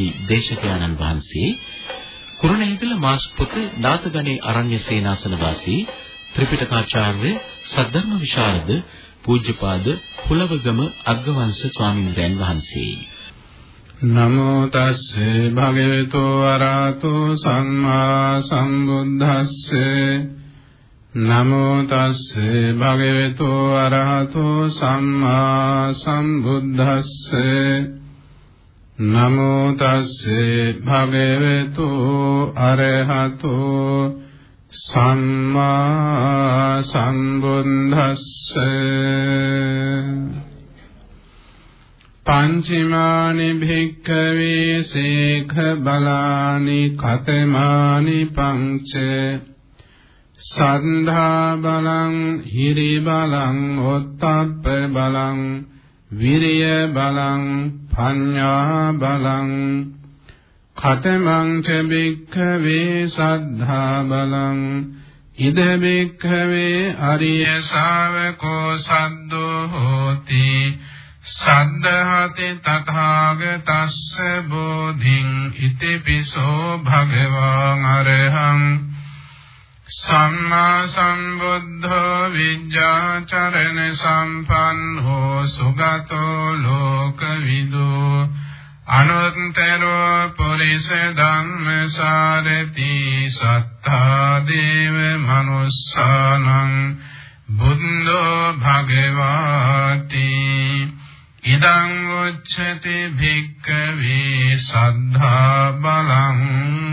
සූත්‍රයේහි දේශකයන්න් වහන්සේ කුරුණෑගල මාස්පොත නාතගණේ අරණ්‍ය සේනාසන වාසී ත්‍රිපිටකාචාර්ය සද්ධර්ම විශාරද පූජ්‍යපාද කුලවගම අග්ගවංශ ස්වාමීන් වහන්සේ. නමෝ තස්සේ භගවතු අරහතෝ සම්මා සම්බුද්දස්සේ. නමෝ තස්සේ භගවතු අරහතෝ සම්මා සම්බුද්දස්සේ. නමෝ තස්සේ භගවතු අරහතෝ සම්මා සම්බුද්දස්සේ පංචමානි භික්ඛවේ සේඛ බලානි කතමානි පංච සන්ධා බලං හිරි බලං ඔත්තප්ප බලං විරිය බලං පඤ්ඤා බලං කතමං ච භික්ඛවේ සද්ධා බලං ඉද භික්ඛවේ අරිය ශාවකෝ සද්දෝ හෝති සද්ධාති තථාගතස්ස බෝධින් ඉතිපිසෝ භගවාන් අරහං සම්මා සම්බුද්ධෝ විඤ්ඤාචරණ සම්පන්නෝ සුගතෝ ලෝකවිදෝ අනුත්තරෝ පුරිස ධම්මසාරති සත්තා දේව මනුස්සානං බුද්ධෝ භගවාති ඉදං උච්චති භික්ඛවේ සද්ධා බලං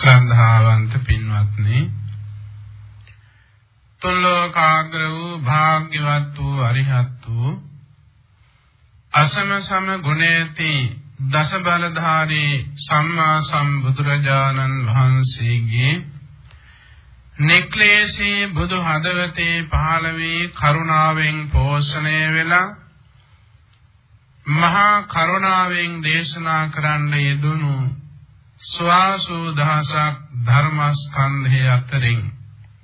ශ්‍රද්ධාවන්ත පින්වත්නි. තුල්ලෝකාග්‍ර වූ භාග්‍යවත් වූ අරිහත් වූ අසම සම ගුණේති දස බලධාරී සම්මා සම්බුදුරජාණන් වහන්සේගේ නික්ලේශී බුදු හදවතේ පහළ වී කරුණාවෙන් පෝෂණය වෙලා මහා කරුණාවෙන් දේශනා කරන්න යෙදුණු ස්වාසු දහසක් ධර්මස්කන්ධය අතරින්.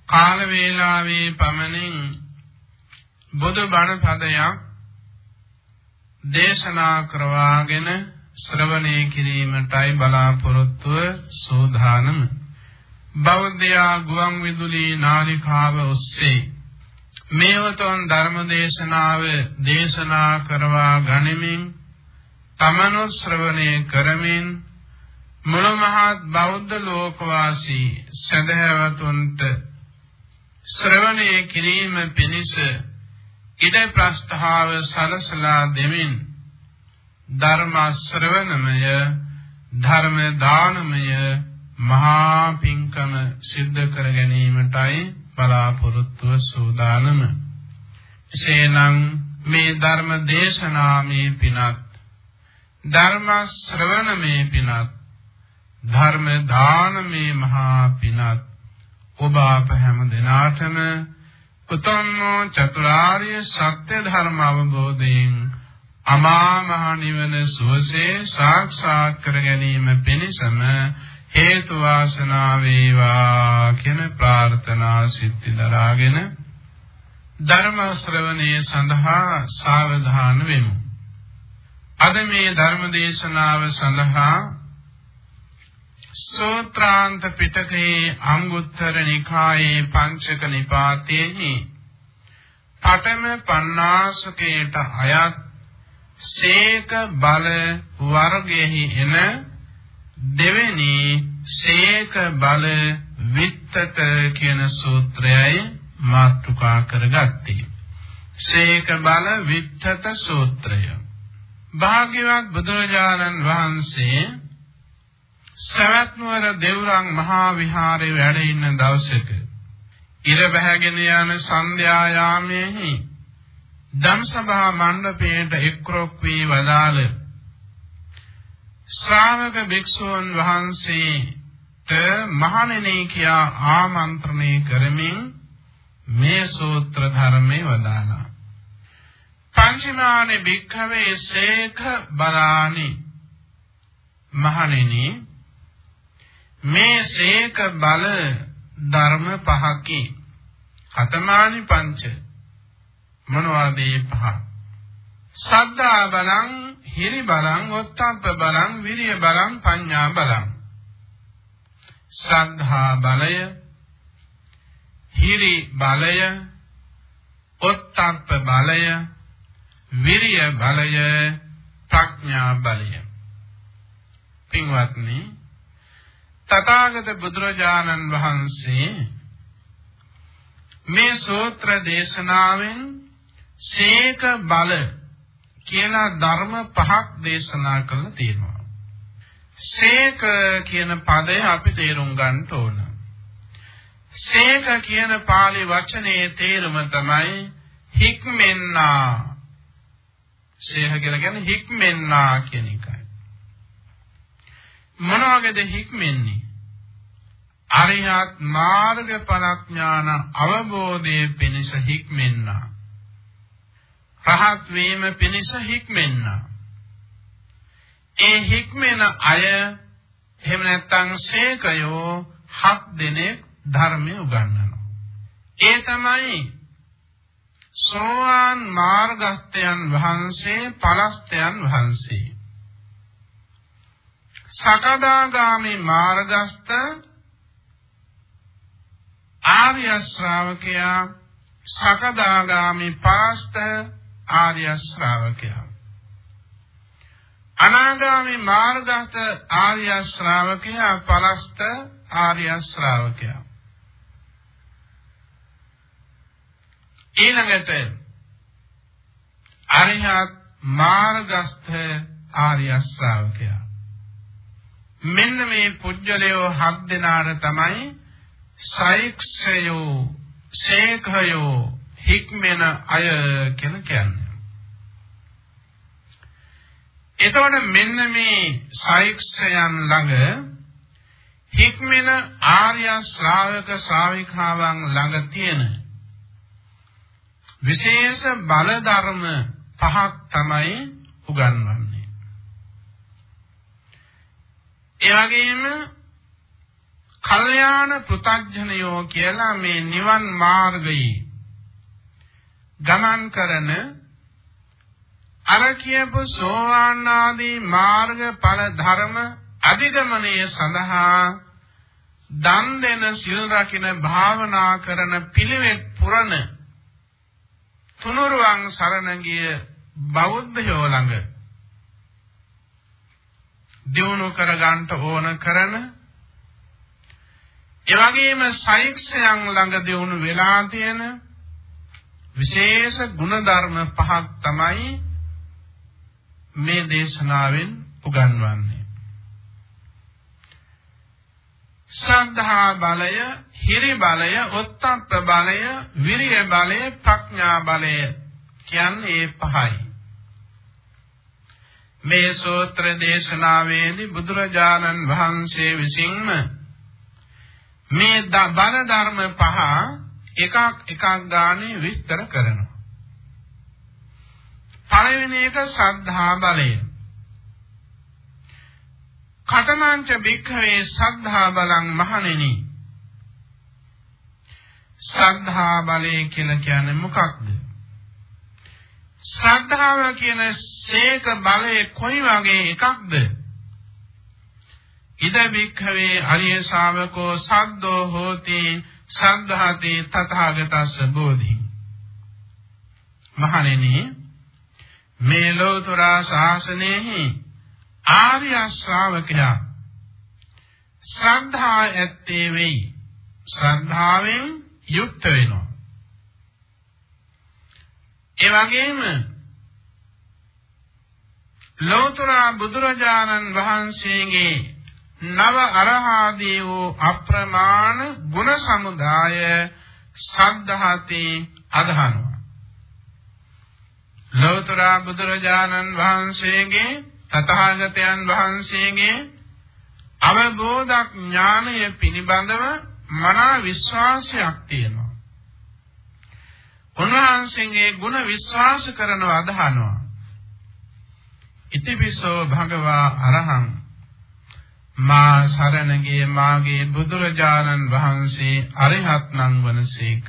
කාල වේලාවේ පමණින් බුදු බණ පදයක් දේශනා කරවාගෙන ශ්‍රවණය කිරීමටයි බලාපොරොත්තුව සූදානම. බෞද්ධයා ගුවන් විදුලි නාලිකාව ඔස්සේ මේවතොන් ධර්ම දේශනාව දේශනා කරවා ගනිමින් තමනු ශ්‍රවණය කරමින් මුළු මහත් බෞද්ධ ලෝකවාසී සදහැවතුන්ට ශ්‍රවණය කිරීම පිණිස ඉඩ ප්‍රස්තාව සලසලා දෙමින් ධර්ම ශ්‍රවණමය ධර්ම දානමය මහා පිංකම සිද්ධ කර ගැනීමටයි බලාපොරොත්තුව සූදානම. එසේනම් මේ ධර්ම දේශනාමේ පිනත් ධර්ම ශ්‍රවණමේ පිනත් ධර්ම දානමේ මහා පිනත් ඔබ අප හැම දිනාටම උතුම් චතුරාර්ය සත්‍ය ධර්ම අවබෝධයෙන් අමා මහ නිවන සුවසේ සාක්ෂාත් කර ගැනීම පිණිසම හේතු වාසනා වේවා කියන ප්‍රාර්ථනා සිත්ති දරාගෙන ධර්ම ශ්‍රවණයේ සඳහා සාවධාන වෙමු. අද මේ ධර්ම දේශනාව සඳහා සූත්‍රාන්ත පිටකයේ අංගුත්තර නිකායේ පංචක නිපාතයේහි පඨම පඤ්ඤාසකේට අයත් සේක බල වර්ගයෙහි එන දෙවෙනි සේක බල විත්තත කියන සූත්‍රයයි මාතෘකා කරගත්තේ. සේක බල විත්තත සූත්‍රය. භාග්‍යවත් බුදුරජාණන් වහන්සේ සවැත් නුවර දෙව්රම් මහා විහාරේ වැඩ ඉන්න දවසක ඉර බැහැගෙන යන සන්ධ්‍යා යාමේහි ධම්සභා මණ්ඩපයේට එක්රොක් වී වදාළ ශ්‍රාවක භික්ෂූන් වහන්සේට මහණෙනි කියා ආමන්ත්‍රණය කරමින් මේ සූත්‍ර ධර්මයේ වදාළා. පංචමානේ භික්ඛවේ සේඛ බලානි මහණෙනි මේ සේක බල ධර්ම පහකි. කතමානි පංච මොනවාද මේ පහ? සද්ධා බලං හිරි බලං ඔත්තප්ප බලං විරිය බලං පඤ්ඤා බලං. සද්ධා බලය හිරි බලය ඔත්තප්ප බලය විරිය බලය ප්‍රඥා බලය. පින්වත්නි තථාගත බුදුරජාණන් වහන්සේ මේ සූත්‍ර දේශනාවෙන් සීක බල කියලා ධර්ම පහක් දේශනා කරලා තියෙනවා. සීක කියන පදය අපි තේරුම් ගන්න ඕන. සීක කියන pāli වචනේ තේරුම තමයි හික්මෙන්නා. සේහ කියලා කියන්නේ හික්මෙන්නා කියන එකයි. මොනවාගේද හික්මෙන්නේ? අරිහත් මාර්ග ඵලඥාන අවබෝධයේ පිණිස හික්මෙන්නා. රහත් වීම පිණිස හික්මෙන්නා. ඒ හික්මෙන අය එහෙම නැත්නම් ශේකයෝ හත් දෙනෙක් ධර්මය උගන්වනවා. ඒ තමයි සෝවාන් මාර්ගස්තයන් වහන්සේ පලස්තයන් වහන්සේ. සකදාගාමි මාර්ගස්ත ආර්ය ශ්‍රාවකයා සකදාගාමි පලස්ත ආර්ය ශ්‍රාවකයා. අනාගාමි මාර්ගස්ත ආර්ය ශ්‍රාවකයා පලස්ත ආර්ය ශ්‍රාවකයා. ඊළඟට අරිහත් මාර්ගස්ත ආර්ය ශ්‍රාවකයා. මෙන්න මේ පුජ්‍යලයෝ හත් දෙනාට තමයි සෛක්ෂයෝ ශේඛයෝ හික්මෙන අය කියලා කියන්නේ. එතකොට මෙන්න මේ සෛක්ෂයන් ළඟ හික්මෙන ආර්ය ශ්‍රාවක ශ්‍රාවිකාවන් ළඟ තියෙන විශේෂ බල ධර්ම පහක් තමයි උගන්වන්නේ. ඒ වගේම කල්යාණ පෘථග්ජනයෝ කියලා මේ නිවන් මාර්ගයේ ගමන් කරන අර කියපු සෝවාන් ආදී මාර්ග ඵල ධර්ම අධිගමනය සඳහා දන් දෙන සිල් රකින්න භාවනා කරන පිළිවෙත් පුරන තුනුරුවන් සරණ ගිය බෞද්ධයෝ ළඟ දිනු කර ගන්නට ඕන කරන ඒ වගේම සෛක්ෂයන් ළඟ දිනු වෙලා තියෙන විශේෂ ගුණධර්ම පහක් තමයි මේ දේශනාවෙන් උගන්වන්නේ ශ්‍රද්ධා බලය, හිරි බලය, ඔත්තප්ප බලය, විරිය බලය, ප්‍රඥා බලය කියන්නේ පහයි. මේ සූත්‍ර දේශනාවේදී බුදුරජාණන් වහන්සේ විසින්ම මේ බල ධර්ම පහ එකක් එකක් ගානේ විස්තර කරනවා. පළවෙනි එක ශ්‍රද්ධා බලය. කතමංච භික්ඛවේ සද්ධා බලං මහණෙනි ශ්‍රද්ධා බලය කියලා කියන්නේ මොකක්ද ශ්‍රද්ධාව කියන සේක බලය කොයි වගේ එකක්ද ඉද භික්ඛවේ අරිය ශාවකෝ සද්දෝ හෝති සද්ධාති තථාගතස්ස බෝධි මහණෙනි මේ ලෝතර ශාසනයෙහි ආර්ය ශ්‍රාවකයා ශ්‍රද්ධා ඇත්තේ වෙයි. ශ්‍රද්ධාවෙන් යුක්ත වෙනවා. ඒ වගේම ලෝතර බුදුරජාණන් වහන්සේගේ නව අරහාදී වූ අප්‍රමාණ ගුණ සමුදාය සද්ධාතේ අදහනවා. ලෝතර බුදුරජාණන් වහන්සේගේ තථාගතයන් වහන්සේගේ අවබෝධ ඥානය පිළිබඳව මනා විශ්වාසයක් තියෙනවා. උන්වහන්සේගේ ගුණ විශ්වාස කරනව අදහනවා. ඉතිපිසෝ භගවා අරහං මා සරණගේ මාගේ බුදුරජාණන් වහන්සේ අරිහත් නම් වනසේක.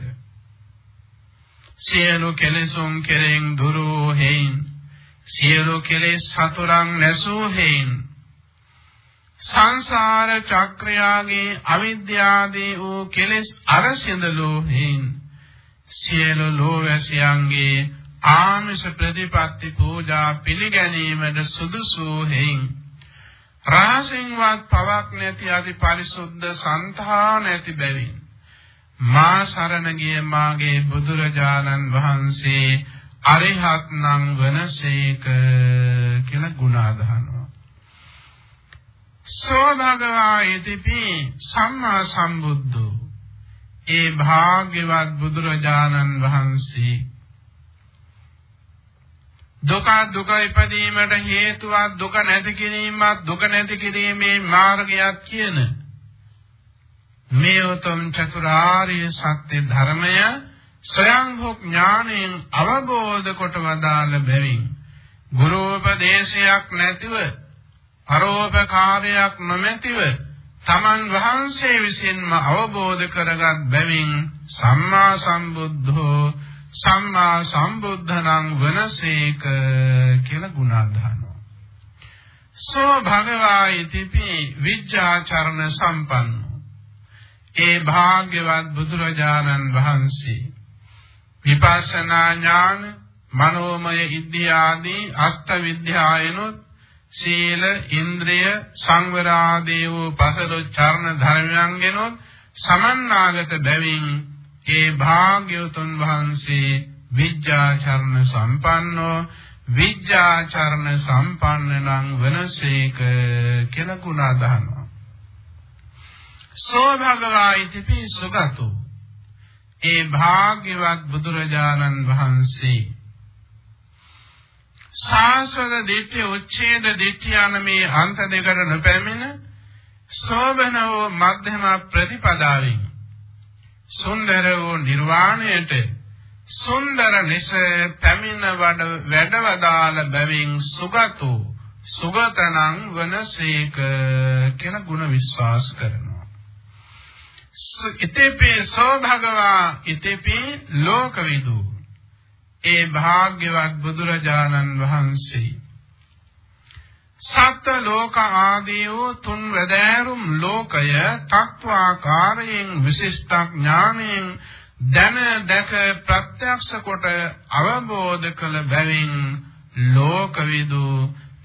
සියලු කෙලෙසුන් කෙරෙන් දුරු හේයින් සියලු කෙලෙස් සතුරන් නැසූ හේයින් සංසාර චක්‍රයාගේ අවිද්‍යාදී වූ කෙලෙස් අරසිඳලෝ හේයින් සියලු ලෝවැසියන්ගේ ආමිෂ ප්‍රතිපත්ති පූජා පිළිගැනීමට සුදුසු හේයින් රාසින්වත් පවක් නැති අති පරිසුද්ධ සංතාන ඇති බැවින් මා සරණ ගිය මාගේ බුදුරජාණන් වහන්සේ අරිහත් නම් වනසේක කියලා ගුණ අදහනවා. සෝ භගවා ඉතිපි සම්මා සම්බුද්ධෝ ඒ භාග්‍යවත් බුදුරජාණන් වහන්සේ දුක දුක ඉපදීමට හේතුවක් දුක නැති කිරීමක් දුක නැති කිරීමේ මාර්ගයක් කියන මේ උතුම් චතුරාර්ය සත්‍ය ධර්මය ස්වයංභු ඥාණයෙන් අවබෝධ කොට වදාළ බැවින් ගුරුපදේශයක් නැතිව පරෝපකාරයක් නොමැතිව තමන් වහන්සේ විසින්ම අවබෝධ කරගත් බැවින් සම්මා සම්බුද්ධෝ සම්මා සම්බුද්ධනං වනසේක කියලා ගුණාධානෝ සෝ භගවා ඉතිපි විජ්ජාචරණ සම්පන්නෝ. ඒ භාග්‍යවත් බුදුරජාණන් වහන්සේ විපස්සනා ඥාන මනෝමය ඉද්ධියාදී අෂ්ට විද්‍යායනොත් සීල ඉන්ද්‍රිය සංවර ආදී වූ පසළොස් චරණ ධර්මයන්ගෙනොත් සමන්නාගත බැවින් ඒ භාග්‍යවතුන් වහන්සේ විද්‍යාචරණ සම්පන්නෝ විද්‍යාචරණ සම්පන්න නම් වනසේක කියලා ගුණ අදහනවා. සෝ භගවා ඉතිපි සුගතෝ. ඒ භාග්‍යවත් බුදුරජාණන් වහන්සේ සාස්වද දිට්ඨි උච්ඡේද දිට්ඨි යන මේ අන්ත දෙකට නොපැමිණ සෝබනෝ මධ්‍යම ප්‍රතිපදාවෙන් සුන්දර වූ නිර්වාණයට සුන්දර නිස පැමිණ වැඩවදාල බැවින් සුගතෝ සුගතනං වනසේක කියන ගුණ විශ්වාස කරනවා. ඉතේපේ සෝ භගවා ඉතේපේ ලෝකවිදු ඒ භාග්‍යවත් බුදුරජාණන් වහන්සේ සත්ත්ව ලෝක ආදී වූ තුන් වැදෑරුම් ලෝකය තත්වාකාරයෙන් විශිෂ්ට ඥාණයෙන් දැන දැක ප්‍රත්‍යක්ෂ කොට අවබෝධ කළ බැවින් ලෝකවිදු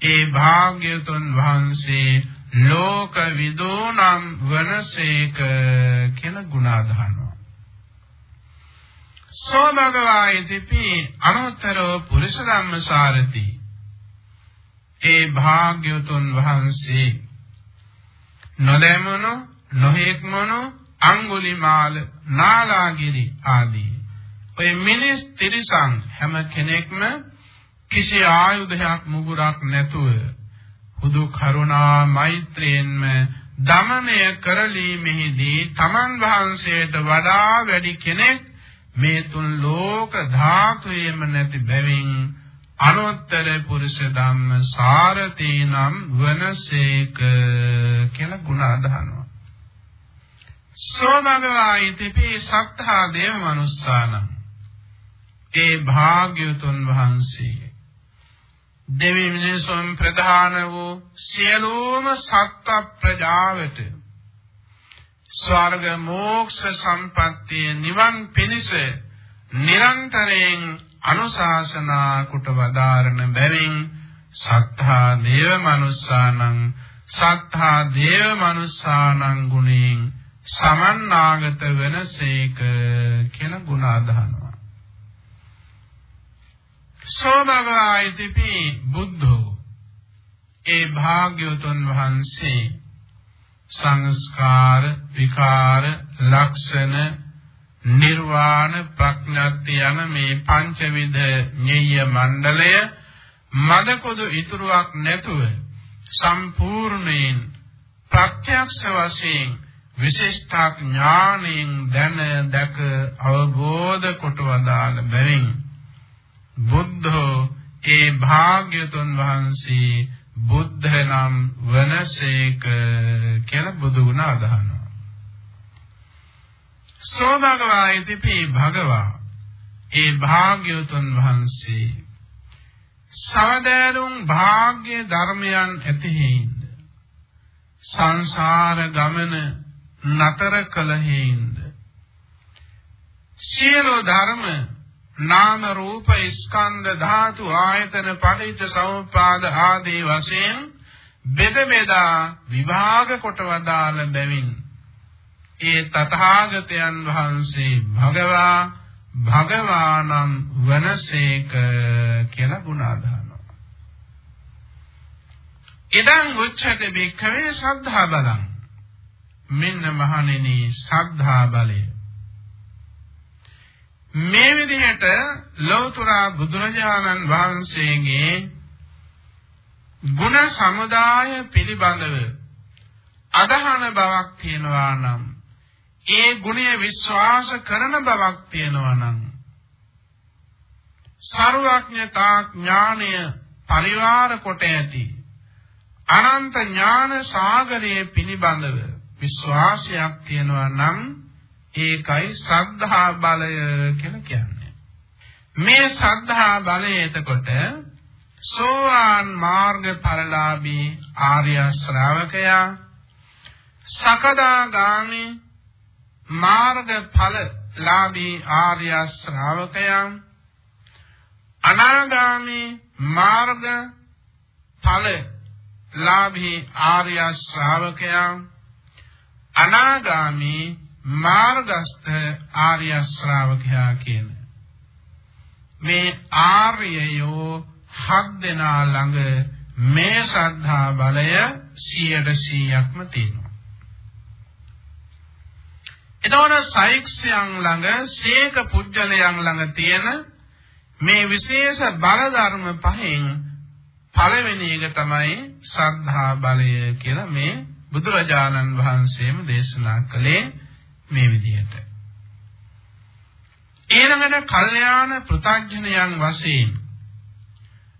ඒ භාග්‍යතුන් වහන්සේ ලෝකවිදෝ නම් වනසේක කියලා ගුණාදහනවා සෝ භගවායිතිපි අනුත්තරෝ පුරුෂ ධම්මසාරති. ඒ භාග්‍යවතුන් වහන්සේ නොදැමුණු නොහෙක්මනු අඟුලිමාල නාලාගිරි ආදී ඔය මිනිස් තිරිසන් හැම කෙනෙක්ම කිසි ආයුධයක් මුගුරක් නැතුව හුදු කරුණා මෛත්‍රියෙන්ම දමනය කරලීමෙහිදී තමන් වහන්සේට වඩා වැඩි කෙනෙක් මේ තුන් ලෝක ධාතුයේම නැති බැවින් අනුත්තර පුරුෂ ධම්ම සාරති නම් වනසේක කියලා ගුණ අදහනවා. සෝමගවායිතිපි සත්තා දේව මනුස්සානම් ඒ භාග්‍යතුන් වහන්සේ දෙවි මිනිසුන් ප්‍රධාන වූ සියලුම සත්ත්ව ප්‍රජාවට ස්වර්ග මෝක්ෂ සම්පත්තිය නිවන් පිණිස නිරන්තරයෙන් අනුශාසනා කොට වදාරන බැවින් සත්තා දේව මනුස්සානං සත්තා දේව මනුස්සානං ගුණයෙන් සමන්නාගත වෙනසේක කියන ගුණ අදහනවා. සෝභගායිතිපි බුද්ධෝ. ඒ භාග්‍යවතුන් වහන්සේ සංස්කාර විකාර ලක්ෂණ නිර්වාණ ප්‍රඥාත්ති යන මේ පංචවිධ ඤෙය්‍ය මණ්ඩලය මදකොදු ඉතුරුවක් නැතුව සම්පූර්ණයෙන් ප්‍රත්‍යක්ෂ වශයෙන් විශිෂ්ට ඥාණයෙන් දැන දැක අවබෝධ කොට වදාළ බැවින් බුද්ධෝ ඒ භාග්‍යතුන් වහන්සේ බුද්ධ නම් වනසේක කියලා බුදු ගුණ අදහනවා. සෝ භගවායිතිපි භගවා. ඒ භාග්‍යවතුන් වහන්සේ සවදෑරුම් භාග්‍ය ධර්මයන් ඇති හේින්ද සංසාර ගමන නතර කළ හේින්ද සියලු ධර්ම නාම රූප ස්කන්ධ ධාතු ආයතන පටිච්ච සමුප්පාද ආදී වශයෙන් බෙද බෙදා විභාග කොට වදාළ බැවින් ඒ තථාගතයන් වහන්සේ භගවා භගවානම් වනසේක කියලා ගුණාදානවා. ඉදං උච්චති බික්ඛවේ සද්ධා බලං. මෙන්න මහණෙනි සද්ධා බලය. මේ විදිහට ලෞතර බුදුරජාණන් වහන්සේගේ ගුණ සමුදාය පිළිබඳව අදහන බවක් තියෙනවා නම් ඒ ගුණය විශ්වාස කරන බවක් තියෙනවා නම් ਸਰවඥතා ඥාණය පරිවාර කොට ඇති අනන්ත ඥාන සාගරයේ පිළිබඳව විශ්වාසයක් තියෙනවා නම් ඒකයි ශ්‍රද්ධා බලය කියලා කියන්නේ. මේ ශ්‍රද්ධා බලය එතකොට සෝවාන් මාර්ග ඵලලාභී ආර්ය ශ්‍රාවකයා සකදාගාමි මාර්ග ඵල ලාභී ආර්ය ශ්‍රාවකයන් අනාගාමී මාර්ග ඵල ලාභී ආර්ය ශ්‍රාවකයන් අනාගාමී මාර්ගස්ත ආර්ය ශ්‍රාවකයා කියන. මේ ආර්යයෝ හත් දෙනා ළඟ මේ ශ්‍රද්ධා බලය 100%ක්ම තියෙනවා. එතකොට සෛක්ෂයන් ළඟ සීක පුජ්‍යලයන් ළඟ තියෙන මේ විශේෂ බල ධර්ම පහෙන් පළවෙනි එක තමයි ශ්‍රද්ධා බලය කියලා මේ බුදුරජාණන් වහන්සේම දේශනා කළේ මේ විදිහට. ඊළඟට කල්යාණ පෘථග්ජනයන් වශයෙන්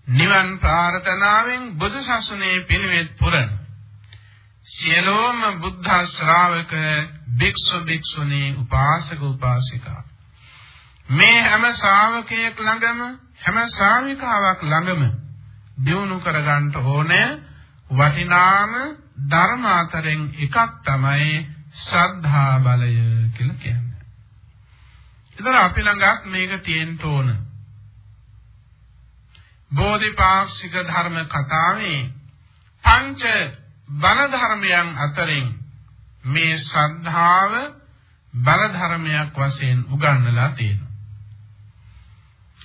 නිවන් ප්‍රාර්ථනාවෙන් බුදු සසුනේ පිළිවෙත් පුරන සියලෝම බුද්ධ ශ්‍රාවක භික්ෂු භික්ෂුණී උපාසක උපාසිකා මේ හැම ශ්‍රාවකයෙක් ළඟම හැම ශ්‍රාවිකාවක් ළඟම දියුණු කරගන්න ඕනේ වටිනාම ධර්ම අතරින් එකක් තමයි ශ්‍රද්ධා බලය කියලා කියන්නේ. ඒතර අපි ළඟත් මේක තියෙන්න ඕන. බෝධිපාක්ෂික ධර්ම කතාවේ පංච බල ධර්මයන් අතරින් මේ ශ්‍රද්ධාව බල ධර්මයක් වශයෙන් උගන්වලා තියෙනවා.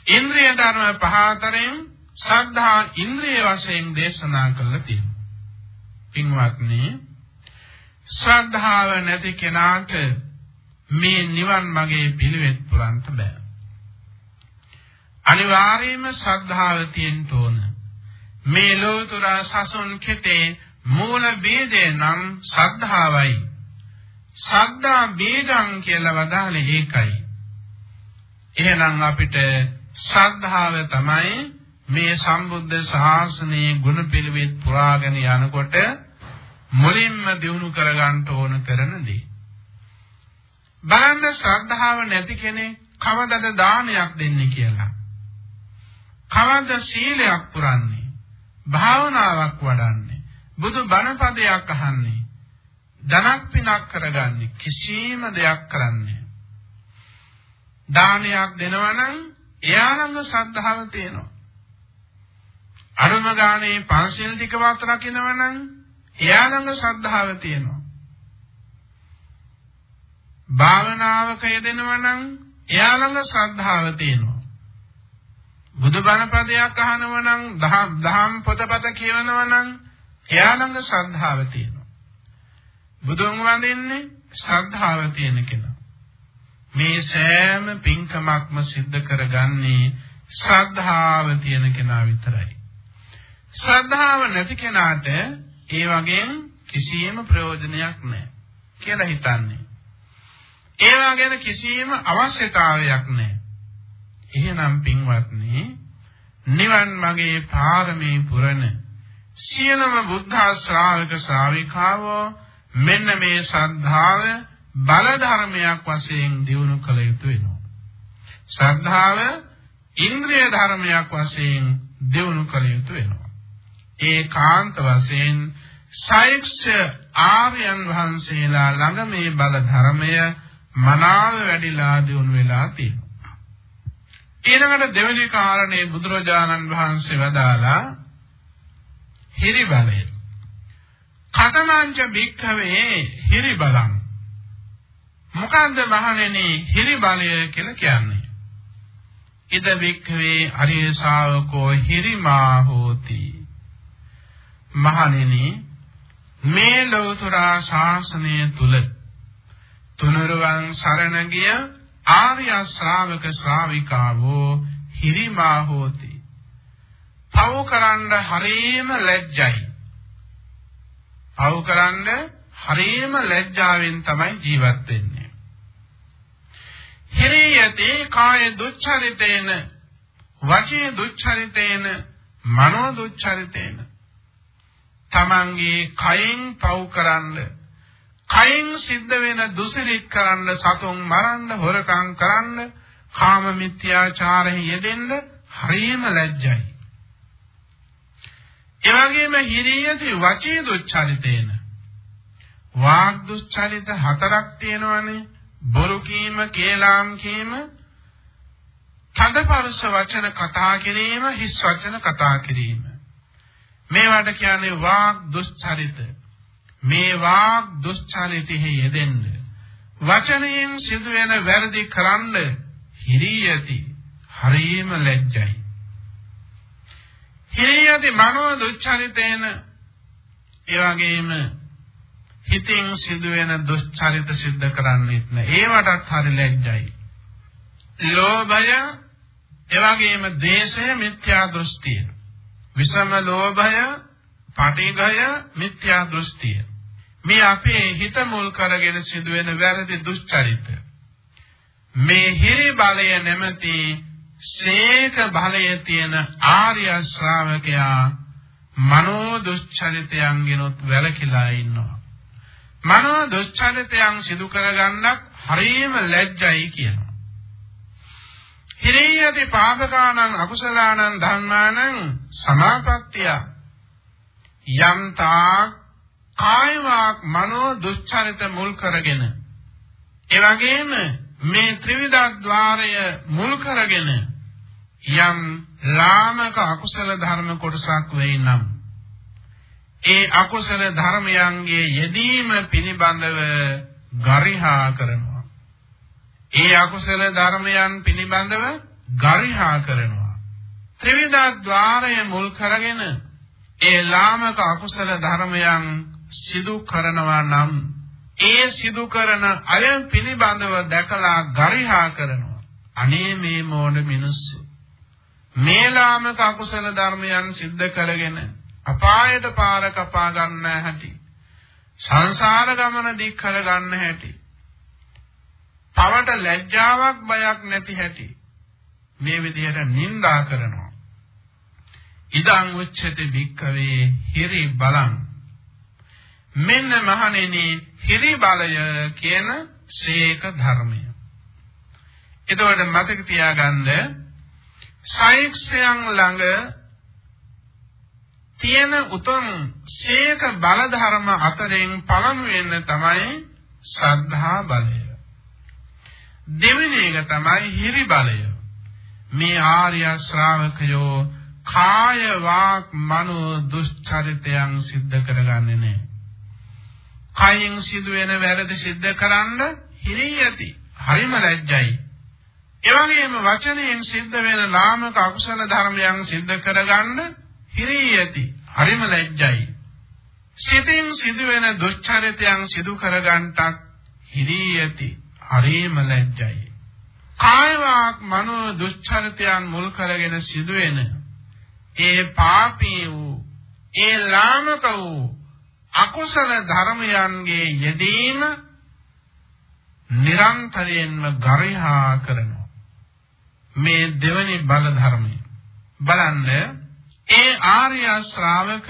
ඉන්ද්‍රිය ධර්ම පහ අතරින් ශ්‍රද්ධා ඉන්ද්‍රිය වශයෙන් දේශනා කළා තියෙනවා. පින්වත්නි ශ්‍රද්ධාව නැති කෙනාට මේ නිවන් මාගේ පිළිවෙත් පුරන්න බෑ. අනිවාර්යයෙන්ම ශ්‍රද්ධාව තියෙන්න ඕන. මේ ලෝතර සසුන් කෙතේ මූල බීජය නම් ශ්‍රද්ධාවයි. ශ්‍රද්ධා බීජං කියලා වදාළේ ඒකයි. එහෙනම් අපිට ශ්‍රද්ධාව තමයි මේ සම්බුද්ධ ශාසනයේ ගුණ පිළිවෙත් පුරාගෙන යනකොට මුලින්ම දිනු කරගන්න ඕන කරන දේ. බලන්න ශ්‍රද්ධාව නැති කෙනෙක් කවදද දානයක් දෙන්නේ කියලා. කවද සීලයක් පුරන්නේ? භාවනාවක් වඩන්නේ? බුදු බණ පදයක් අහන්නේ ධනක් පිනක් කරගන්නේ කිසිම දෙයක් කරන්නේ දානයක් දෙනවා නම් එයා ළඟ ශ්‍රද්ධාව තියෙනවා. අනුම ගානේ පංචශීල ටිකවත් රකින්නවා නම් එයා ළඟ ශ්‍රද්ධාව තියෙනවා. භාවනාවක යෙදෙනවා නම් එයා ළඟ ශ්‍රද්ධාව තියෙනවා. බුදුබණ පදයක් අහනවා නම් දහම් පොතපත කියවනවා නම් එයා ළඟ ශ්‍රද්ධාව තියෙනවා. බුදුන් වඳින්නේ ශ්‍රද්ධාව තියෙන කෙනා. මේ සෑම පින්කමක්ම සිද්ධ කරගන්නේ ශ්‍රද්ධාව තියෙන කෙනා විතරයි. ශ්‍රද්ධාව නැති කෙනාට ඒ වගේම කිසියම් ප්‍රයෝජනයක් නැහැ කියලා හිතන්නේ. ඒවා ගැන කිසියම් අවශ්‍යතාවයක් නැහැ. එහෙනම් පින්වත්නි නිවන් මාගේ පාරමී පුරණ සියලුම බුද්ධ ශ්‍රාවක ශ්‍රාවිකාවෝ මෙන්න මේ ශ්‍රද්ධාව බල ධර්මයක් වශයෙන් දිනු කළ යුතු වෙනවා. ශ්‍රද්ධාව ඉන්ද්‍රිය ධර්මයක් වශයෙන් දියුණු කළ යුතු වෙනවා. ඒකාන්ත වශයෙන් සෛක්ෂ ආර්යයන් වහන්සේලා ළඟ මේ බල ධර්මය මනාව වැඩිලා දියුණු වෙලා තියෙනවා. ඊළඟට දෙවෙනි කාරණේ බුදුරජාණන් වහන්සේ වදාලා හිරි බලය. කතමංච භික්ඛවේ හිරි බලං. මොකන්ද මහණෙනි හිරි බලය කියලා කියන්නේ? ඉද භික්ඛවේ අරිය ශාවකෝ හිරිමා හෝති. මහණෙනි මේ ලෝතර ශාසනය තුල තුනරුවන් සරණ ගිය ආර්ය ශ්‍රාවක ශ්‍රාවිකාවෝ හිරිමා හෝති. පව කරන්න හරීම ලැජ්ජයි. පව කරන්න හරීම ලැජ්ජාවෙන් තමයි ජීවත් වෙන්නේ. හිරියතේ කාය දුච්චරිතේන වචේ දුච්චරිතේන මනෝ දුච්චරිතේන තමන්ගේ කයෙන් පව් කරන්න කයෙන් සිද්ධ වෙන දුසිරිත් කරන්න සතුන් මරන්න හොරකම් කරන්න කාම මිත්‍යාචාරයෙන් යෙදෙන්න හරිම ලැජ්ජයි එවැගේම හිරියදී වචී දුච්චරිතේන වාග් දුච්චරිත හතරක් තියෙනවනේ බොරු කීම, කේලාම් කීම, තදපරස වචන කතා කිරීම, හිස් වචන කතා කිරීම. මේවට කියන්නේ වාග් දුස්චරිත. මේ වාග් දුස්චරිතෙහි යෙදෙන්න. වචනයෙන් සිදුවෙන වැරදි කරන්න හිරියති. හරීම ලැජ්ජයි. හිරියති මනෝ දුස්චරිතේන ඒ වගේම හිතින් සිදුවෙන දුස්චරිත සිද්ධ කරන්නේත් නෑ. ඒවටත් හරි ලැජ්ජයි. ලෝභය එවැගේම ද්වේෂය මිත්‍යා දෘෂ්ටිය. විසම ලෝභය, පටිඝය මිත්‍යා දෘෂ්ටිය. මේ අපේ හිත මුල් කරගෙන සිදුවෙන වැරදි දුස්චරිත. මේ හිරි බලය නැමැති සේක බලය තියෙන ආර්ය ශ්‍රාවකයා මනෝ දුස්චරිතයන්ගෙනුත් වැළකීලා ඉන්නවා. මනෝ දුස්චරිතයන් සිදු කරගන්නක් හරියම ලැජ්ජයි කියනවා. හිරියති පාපකානං අකුසලානං ධම්මානං සමාපත්තිය යම්තා කායවාක් මනෝ දුස්චරිත මුල් කරගෙන ඒ වගේම මේ ත්‍රිවිධද්්වාරය මුල් කරගෙන යම් ලාමක අකුසල ධර්ම කොටසක් වෙයි නම් ඒ අකුසල ධර්මයන්ගේ යෙදීම පිළිබඳව ගරිහා කරනවා. ඒ අකුසල ධර්මයන් පිළිබඳව ගරිහා කරනවා. ත්‍රිවිධද්්වාරය මුල් කරගෙන ඒ ලාමක අකුසල ධර්මයන් සිදු කරනවා නම් ඒ සිදු කරන අය පිළිබඳව දැකලා ගරිහා කරනවා. අනේ මේ මෝඩ මිනිස්සු. මේ ලාමක අකුසල ධර්මයන් සිද්ධ කරගෙන අපායට පාර කපා ගන්න හැටි සංසාර ගමන දික් කර ගන්න හැටි පවට ලැජ්ජාවක් බයක් නැති හැටි මේ විදිහට නිඳා කරනවා. ඉදං උච්චති භික්කවේ හිරි බලං. මෙන්න මහණෙනි හිරි බලය කියන ශේක ධර්මය එතකොට මතක තියාගන්න සෛක්ෂයන් ළඟ තියෙන උතුම් ශේක බල ධර්ම අතරින් පළමුවෙන් තමයි ශ්‍රද්ධා බලය. දෙවෙනි එක තමයි හිරි බලය. මේ ආර්ය ශ්‍රාවකයෝ කාය වාක් මනෝ දුෂ්චරිතයන් සිද්ධ කරගන්නේ නැහැ. කයින් සිදුවෙන වැරදි සිද්ධ කරන්න හිරියති. හරිම ලැජ්ජයි. ඒ වගේම වචනයෙන් සිද්ධ වෙන ලාමක අකුසල ධර්මයන් සිද්ධ කරගන්න හිරියති. හරිම ලැජ්ජයි. සිතින් සිදුවෙන දුස්චරිතයන් සිදු කරගන්නටත් හිරියති. හරිම ලැජ්ජයි. කායවාක් මනෝ දුස්චරිතයන් මුල් කරගෙන සිදුවෙන ඒ පාපී වූ ඒ ලාමක වූ අකුසල ධර්මයන්ගේ යෙදීම නිරන්තරයෙන්ම ගරිහා කරනවා මේ දෙවනි බල ධර්මය බලන්න ඒ ආර්ය ශ්‍රාවක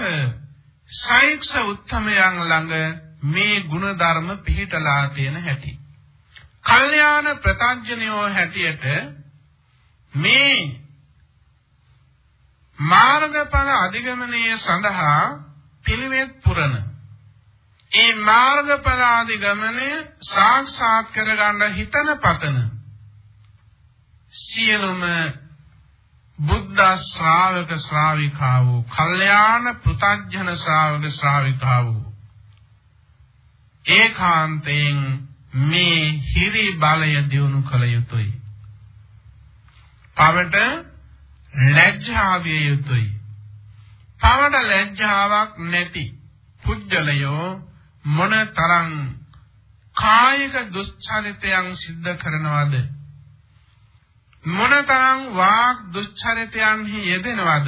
සෛක්ෂ උත්තමයන් ළඟ මේ ಗುಣධර්ම පිහිටලා තියෙන හැටි. කල්යාණ ප්‍රත්‍යඥයෝ හැටියට මේ මාර්ගඵල අධිගමනයේ සඳහා පිළිවෙත් පුරන ඒ මාර්ගඵල අධිගමනය සාක්ෂාත් කරගන්න හිතන පතන සියලුම බුද්ධ ශ්‍රාවක ශ්‍රාවිකා වූ කල්යාණ පෘථග්ජන ශ්‍රාවක ශ්‍රාවිකා වූ ඒකාන්තයෙන් මේ හිරි බලය දිනු කළ යුතුයි. පවට ලැජ්ජාව විය යුතුයි. පවට ලැජ්ජාවක් නැති පුජ්‍යලයෝ මොනතරම් කායික දුස්චරිතයන් සිද්ධ කරනවද? මොනතරම් වාග් දුස්චරිතයන්හි යෙදෙනවද?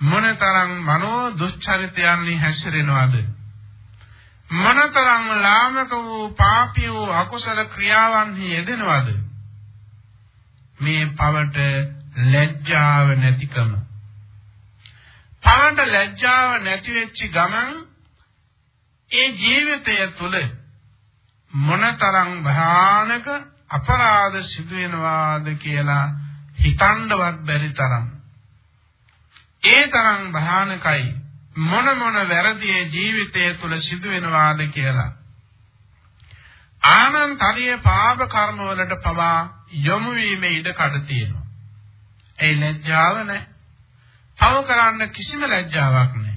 මොනතරම් මනෝ දුස්චරිතයන්හි හැසිරෙනවද? මොනතරම් ලාමක වූ පාපී වූ අකුසල ක්‍රියාවන්හි යෙදෙනවද? මේ පවට ලැජ්ජාව නැතිකම. පවට ලැජ්ජාව නැති වෙච්ච ගමන් ඒ ජීවිතය තුළ මොනතරම් භයානක අපරාධ සිදු වෙනවාද කියලා හිතන්නවත් බැරි තරම් ඒ තරම් භයානකයි මොන මොන වැරදියේ ජීවිතය තුළ සිදු වෙනවාද කියලා ආනන්තරිය පාප කර්ම වලට පවා යොමු වීමේ ඉඩ කඩ තියෙනවා. ඒ ලැජ්ජාව නැහැ. පව කරන්න කිසිම ලැජ්ජාවක් නැහැ.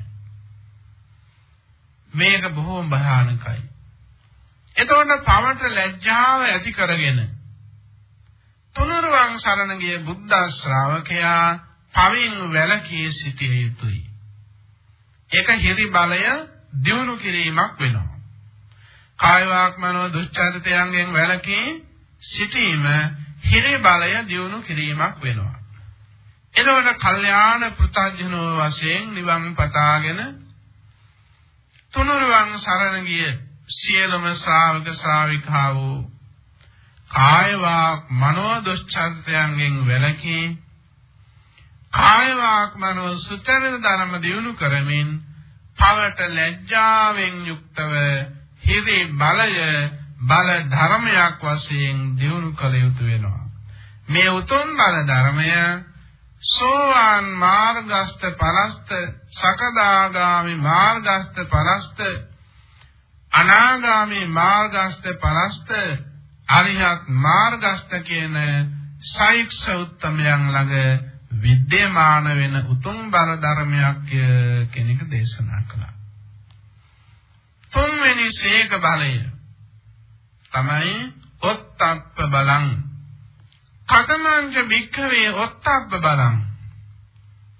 මේක බොහෝම භයානකයි. එතකොට පවට ලැජ්ජාව ඇති කරගෙන තුනුරුවන් සරණ ගිය බුද්ධ ශ්‍රාවකයා පවින් වැළකී සිටිය යුතුයි. ඒක හිරි බලය දියුණු කිරීමක් වෙනවා. කාය වාක් මනෝ දුස්චරිතයන්ගෙන් වැළකී සිටීම හිරි බලය දියුණු කිරීමක් වෙනවා. එතකොට කල්යාණ පෘථජනෝ වශයෙන් නිවන් පතාගෙන තුනුරුවන් සරණ ගිය සියලුම ශ්‍රාවක ශ්‍රාවිකා වූ කාය වාක් මනෝ දුස්චරිතයන්ගෙන් වැළකී කාය වාක් මනෝ සුතර ධර්ම දියුණු කරමින් පවට ලැජ්ජාවෙන් යුක්තව හිරි බලය බල ධර්මයක් වශයෙන් දියුණු කළ යුතු වෙනවා. මේ උතුම් බල ධර්මය සෝවාන් මාර්ගස්ත පරස්ත සකදාගාමි මාර්ගස්ත පරස්ත අනාගාමි මාර්ගස්ත පරස්ත අරිහත් මාර්ගස්ත කියන සයික්ෂ උත්තමයන් ළඟ විද්‍යමාන වෙන උතුම් බල ධර්මයක් කියන එක දේශනා කළා. තුන්වෙනි සීක බලය තමයි ඔත්තප්ප බලං. කතමංච භික්ඛවේ ඔත්තප්ප බලං.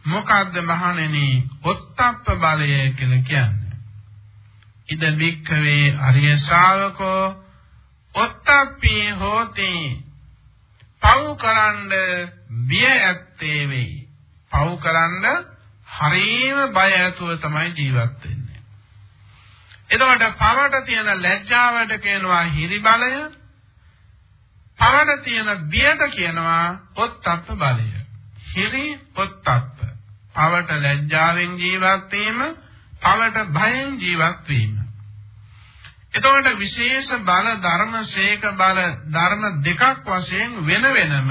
මොකද්ද මහණෙනි ඔත්තප්ප බලය කියලා කියන්නේ? ඉද භික්ඛවේ අරිය ශාවකෝ ඔත්තප්පී හෝති පව් කරන්න බිය ඇත්තේ වෙයි. පව් කරන්න හරීම බය ඇතුව තමයි ජීවත් වෙන්නේ. එතකොට පවට තියෙන ලැජ්ජාවට කියනවා හිරි බලය. පවට තියෙන බියට කියනවා ඔත්තප්ප බලය. හිරි ඔත්තප්ප. පවට ලැජ්ජාවෙන් ජීවත් වීම, පවට භයෙන් ජීවත් වීම. එතකොට විශේෂ බල ධර්ම ශේක බල ධර්ම දෙකක් වශයෙන් වෙන වෙනම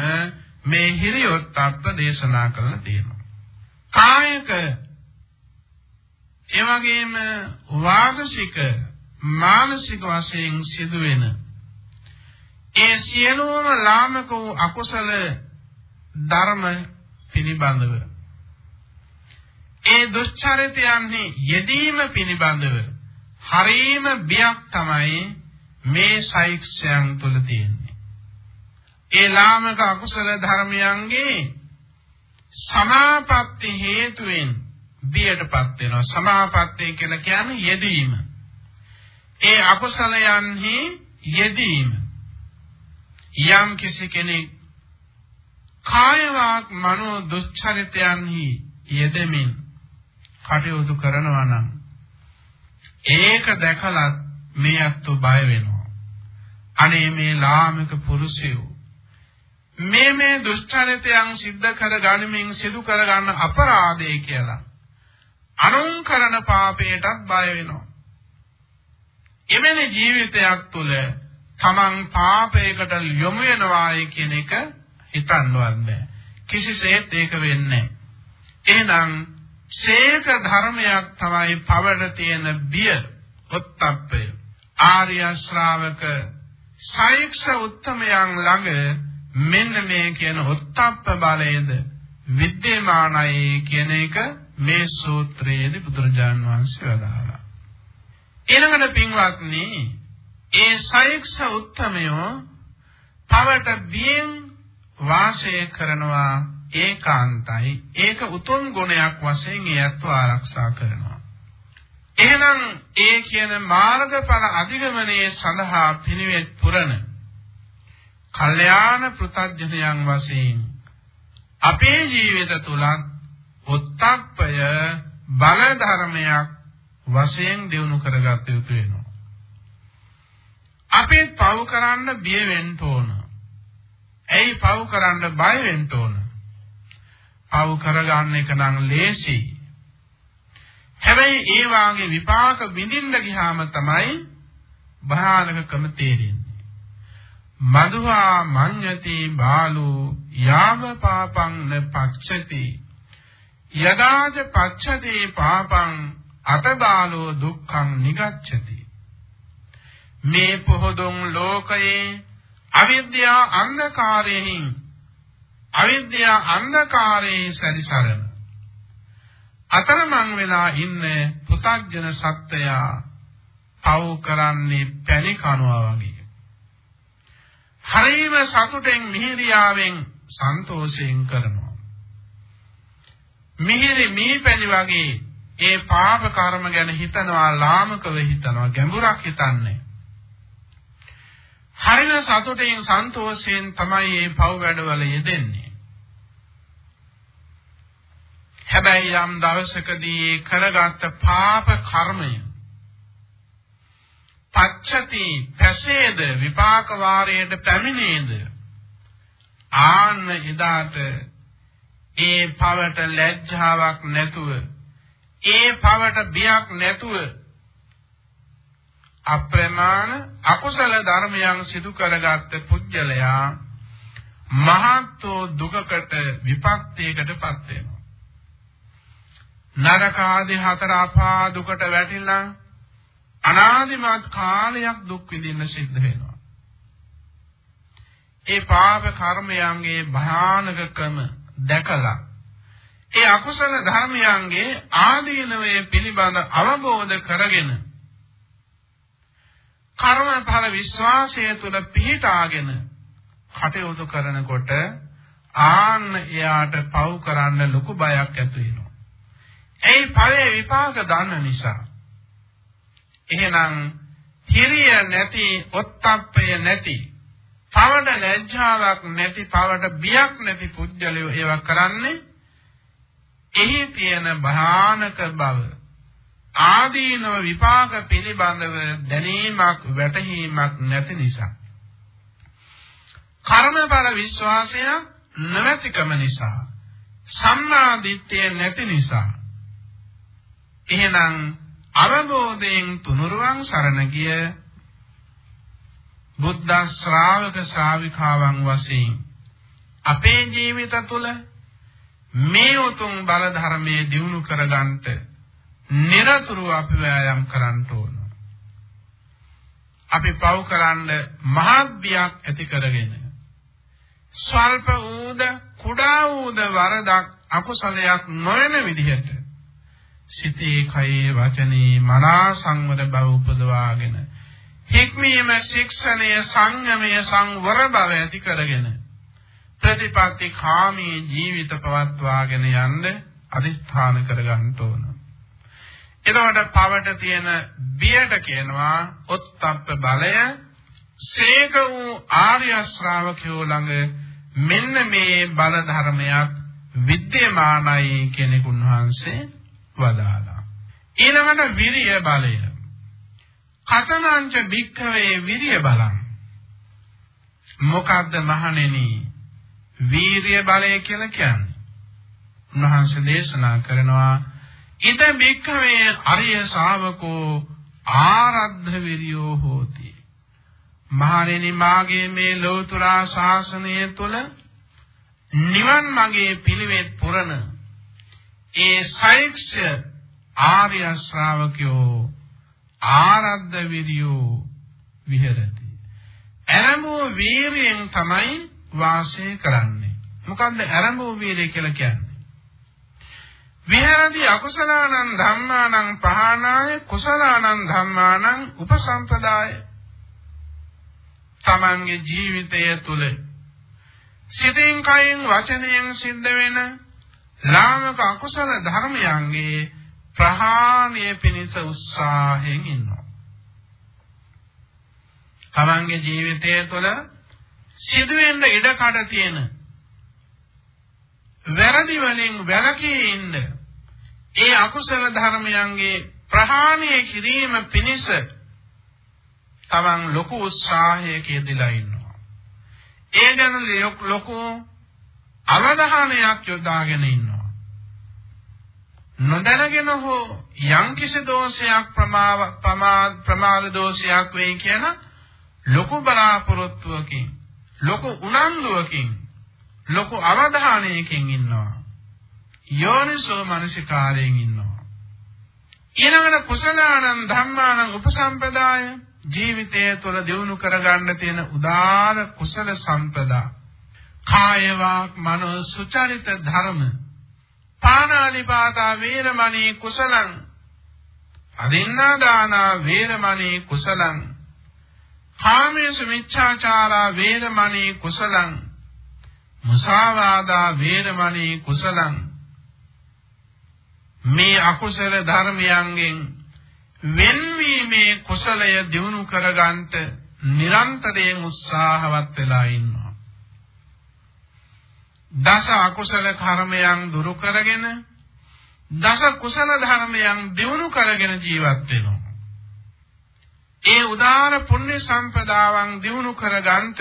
මේ හිරියොත්ප්ප දේශනා කරලා තියෙනවා. කායක ඒ වගේම වාගසික මානසික වශයෙන් සිදුවෙන ඒ සියලුම ලාමක වූ අකුසල ධර්ම පිළිබඳව ඒ දුෂ්චරිතයන්හි යෙදීම පිළිබඳව හරීම බියක් තමයි මේ සෛක්ෂයන් තුල තියෙන්නේ. ඒ ලාමක අකුසල ධර්මයන්ගේ සමාපatti හේතුවෙන් බියටපත් වෙනවා. සමාපatti කියලා කියන්නේ යෙදීම. ඒ අකුසලයන්හි යෙදීම. යම් කිසි කෙනෙක් කාය වාක් මනෝ දුස්චරිතයන්හි යෙදෙමින් කටයුතු කරනවා නම් ඒක දැකලත් මේ අත්තු බය වෙනවා. අනේ මේ ලාමක පුරුෂයෝ මේ මේ දුෂ්චරිතයන් සිද්ධ කර ගනිමින් සිදු කර ගන්න අපරාධය කියලා අනුන් කරන පාපයටත් බය වෙනවා. එමෙන්න ජීවිතයක් තුළ තමන් පාපයකට යොමු වෙනවායි කියන එක හිතන්නවත් බෑ. කිසිසේත් ඒක වෙන්නේ එහෙනම් ශේක ධර්මයක් තමයි පවට තියෙන බිය ඔත්තප්පය. ආර්ය ශ්‍රාවක සෛක්ෂ උත්තමයන් ළඟ මෙන්න මේ කියන ඔත්තප්ප බලයේද විද්‍යමානයි කියන එක මේ සූත්‍රයේදී බුදුරජාන් වහන්සේ වදාළා. ඊළඟට පින්වත්නි, ඒ සෛක්ෂ උත්තමයෝ පවට බියෙන් වාසය කරනවා ඒකාන්තයි. ඒක උතුම් ගුණයක් වශයෙන් ඒත් ආරක්ෂා කරනවා. එහෙනම් ඒ කියන මාර්ගඵල අධිගමනයේ සඳහා පිළිවෙත් පුරන කල්යාණ පෘතජ්ජනයන් වශයෙන් අපේ ජීවිත තුලත් උත්තප්පය බල ධර්මයක් වශයෙන් දිනු කරගත යුතු වෙනවා. අපි පව් කරන්න බිය වෙන්න ඕන. ඇයි පව් කරන්න බය වෙන්න ඕන? පව් කරගන්න එක නම් ලේසියි. හැබැයි ඒ වාගේ විපාක විඳින්න ගියාම තමයි භයානකකම තේරෙන්නේ. මදුහා මඤ්ඤති බාලු යාව පාපං න පච්චති යදාච පච්චති පාපං අතබාලෝ දුක්ඛං නිගච්ඡති මේ පොහොදුන් ලෝකයේ අවිද්‍යා අන්ධකාරයෙන් අවිද්‍යා අන්ධකාරයේ සැරිසරන අතරමං වෙලා ඉන්න පුතග්ජන සත්වයා පව් කරන්නේ පැණි කනවා වගේ. හරීම සතුටෙන් මිහිරියාවෙන් සන්තෝෂයෙන් කරනවා. මිහිරි මී පැණි වගේ ඒ පාප කර්ම ගැන හිතනවා ලාමකව හිතනවා ගැඹුරක් හිතන්නේ. හරින සතුටෙන් සන්තෝෂයෙන් තමයි මේ පව් වැඩවල යෙදෙන්නේ. හැබැයි යම් දවසකදී කරගත් පාප කර්මය පච්චති පැසේද විපාක වාරයට පැමිණේද ආන්න එදාට ඒ පවට ලැජ්ජාවක් නැතුව ඒ පවට බියක් නැතුව අප්‍රමාණ අකුසල ධර්මයන් සිදු කරගත් පුජ්‍යලයා මහත්ෝ දුකකට විපක්තියකටපත් වෙනවා නරක ආදී හතර අපා දුකට වැටිලා අනාදිමත් කාලයක් දුක් විඳින්න සිද්ධ වෙනවා. ඒ පාප කර්මයන්ගේ භයානකකම දැකලා ඒ අකුසල ධර්මයන්ගේ ආදීනවයේ පිළිබඳ අවබෝධ කරගෙන කර්මඵල විශ්වාසය තුළ පිහිටාගෙන කටයුතු කරනකොට ආන්න එයාට පව් කරන්න ලොකු බයක් ඇති වෙනවා. ඇයි ඵලයේ විපාක දන්න නිසා. එහෙනම් හිරිය නැති, ඔත්තප්පය නැති, පවට ලැජ්ජාවක් නැති, පවට බියක් නැති පුජ්‍යලිය ඒවා කරන්නේ එහි තියෙන භයානක බව ආදීනව විපාක පිළිබඳව දැනීමක් වැටහීමක් නැති නිසා. කර්මඵල විශ්වාසය නැතිකම නිසා. සම්මා දිට්ඨිය නැති නිසා. එහෙනම් අවබෝධයෙන් තුනුරුවන් සරණ ගිය බුද්ධ ශ්‍රාවක ශ්‍රාවිකාවන් වශයෙන් අපේ ජීවිත තුළ මේ උතුම් බල ධර්මයේ දිනු කරගන්නට නිරතුරු අපි වෑයම් කරන්න ඕන. අපි පව් කරන්න මහත් බියක් ඇති කරගෙන ස්වල්ප ඌද කුඩා ඌද වරදක් අකුසලයක් නොවන විදිහට සිතේ කයේ වචනේ මනා සංවර බව උපදවාගෙන හික්මීම ශික්ෂණය සංයමය සංවර බව ඇති කරගෙන ප්‍රතිපත්ති කාමී ජීවිත පවත්වාගෙන යන්න අදිස්ථාන කරගන්න ඕන. එතකොට පවට තියෙන බියට කියනවා ඔත්තප්ප බලය සේක වූ ආර්ය ශ්‍රාවකයෝ ළඟ මෙන්න මේ බල ධර්මයක් විද්‍යමානයි කෙනෙක් උන්වහන්සේ වදාලා. ඊළඟට විරිය බලය. කතනංච භික්ඛවේ විරිය බලං. මොකද්ද මහණෙනි? වීරිය බලය කියලා කියන්නේ. උන්වහන්සේ දේශනා කරනවා ඉද භික්ඛවේ අරිය ශාවකෝ ආරද්ධ විරියෝ හෝති. මහණෙනි මාගේ මේ ලෞතර ශාසනය තුල නිවන් මගේ පිළිවෙත් පුරන ඒ සෛක්ෂ්‍ය ආර්ය ශ්‍රාවකයෝ ආරද්ධ විරියෝ විහෙරති. අරමෝ වීරියෙන් තමයි වාසය කරන්නේ. මොකන්ද අරමෝ වීරිය කියලා කියන්නේ? විහෙරති අකුසලානං ධම්මානං පහනාය කුසලානං ධම්මානං උපසම්පදාය. තමන්ගේ ජීවිතය තුළ සිතින් කයින් වචනයෙන් සිද්ධ වෙන ලාමක අකුසල ධර්මයන්ගේ ප්‍රහාණය පිණිස උත්සාහයෙන් ඉන්නවා. තමන්ගේ ජීවිතය තුළ සිදුවෙන්න ඉඩ කඩ තියෙන වැරදි වලින් වැළකී ඉන්න ඒ අකුසල ධර්මයන්ගේ ප්‍රහාණය කිරීම පිණිස තමන් ලොකු උත්සාහයක යෙදලා ඉන්නවා. ඒ ගැන ලොකු අවධානයක් යොදාගෙන ඉන්නවා. නොදැනගෙන හෝ යම්කිසි දෝෂයක් ප්‍රමාද දෝෂයක් වෙයි කියන ලොකු බලාපොරොත්තුවකින් ලොකු උනන්දුවකින් ලොකු අවධානයකින් ඉන්නවා. යෝනිසෝ මනසිකාරයෙන් ඉන්නවා. ඊළඟට කුසලානං ධම්මානං උපසම්පදාය. ජීවිතය තුළ දියුණු කරගන්න තියෙන උදාර කුසල සම්පදා. කාය වාක් මනෝ සුචරිත ධර්ම. පානාලිපාතා වේරමණී කුසලං. අදින්නා දානා වේරමණී කුසලං. කාමේසු මිච්ඡාචාරා වේරමණී කුසලං. මුසාවාදා වේරමණී කුසලං මේ අකුසල ධර්මයන්ගෙන් වෙන්වීමේ කුසලය දිනු කරගන්නට නිරන්තරයෙන් උත්සාහවත් වෙලා ඉන්නවා දස අකුසල කර්මයන් දුරු කරගෙන දස කුසල ධර්මයන් දිනු කරගෙන ජීවත් වෙනවා. ඒ උදාර පුණ්‍ය සම්පදාවන් දිනු කරගන්නට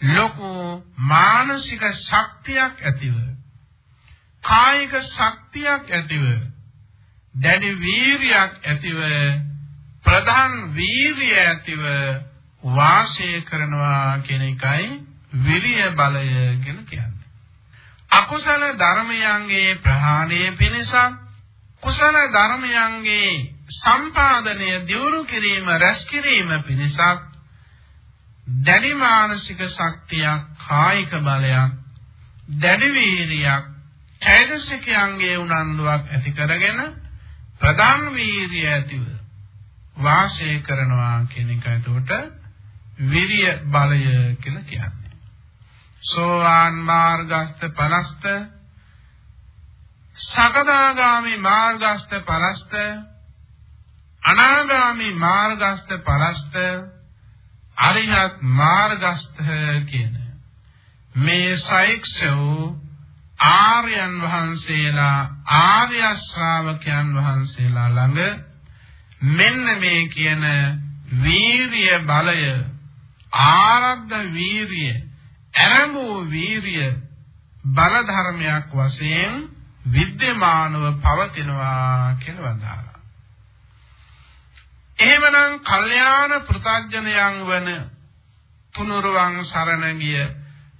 ලොකු මානසික ශක්තියක් ඇතිව කායික ශක්තියක් ඇතිව දැඩි වීරියක් ඇතිව ප්‍රධාන වීරිය ඇතිව වාසය කරනවා කියන එකයි විරිය බලය කියලා කියන්නේ. අකුසල ධර්මයන්ගේ ප්‍රහාණය පිණිස කුසල ධර්මයන්ගේ සම්පාදනය දියුණු කිරීම රැස් කිරීම පිණිස දැඩි මානසික ශක්තියක් කායික බලයක් දැඩි වීරියක් චෛතසිකයන්ගේ උනන්දුවක් ඇති කරගෙන ප්‍රධාන වීරිය ඇතිව වාසය කරනවා කියන එක එතකොට විරිය බලය කියලා කියන්නේ. සෝවාන් මාර්ගස්ත පලස්ත සකදාගාමි මාර්ගස්ත පලස්ත අනාගාමි මාර්ගස්ත පලස්ත අරිහත් මාර්ගස්ත කියන මේ සෛක්ෂෝ ආර්යයන් වහන්සේලා ආර්ය ශ්‍රාවකයන් වහන්සේලා ළඟ මෙන්න මේ කියන වීරිය බලය ආරද්ධ වීරිය ඇරඹූ වීරිය බල ධර්මයක් වශයෙන් විද්‍යමානව පවතිනවා කියලා වදාළා. එහෙමනම් කල්යාණ පෘථග්ජනයන් වන තුනුරුවන් සරණ ගිය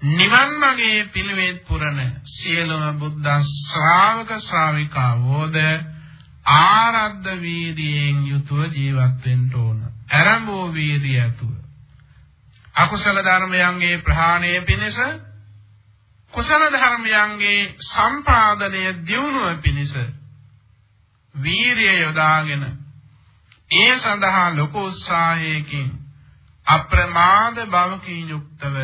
නිවන් මාගේ පිළිවෙත් පුරන සියලුම බුද්ධ ශ්‍රාවක ශ්‍රාවිකාවෝද ආරද්ධ වීර්යයෙන් යුතුව ජීවත් වෙන්න ඕන. ආරම්භෝ වීර්යය ඇතුව. අකුසල ධර්මයන්ගේ ප්‍රහාණය පිණිස කුසල ධර්මයන්ගේ සම්පාදනය දියුණුව පිණිස වීරිය යොදාගෙන ඒ සඳහා ලොකු උත්සාහයකින් අප්‍රමාද බවකින් යුක්තව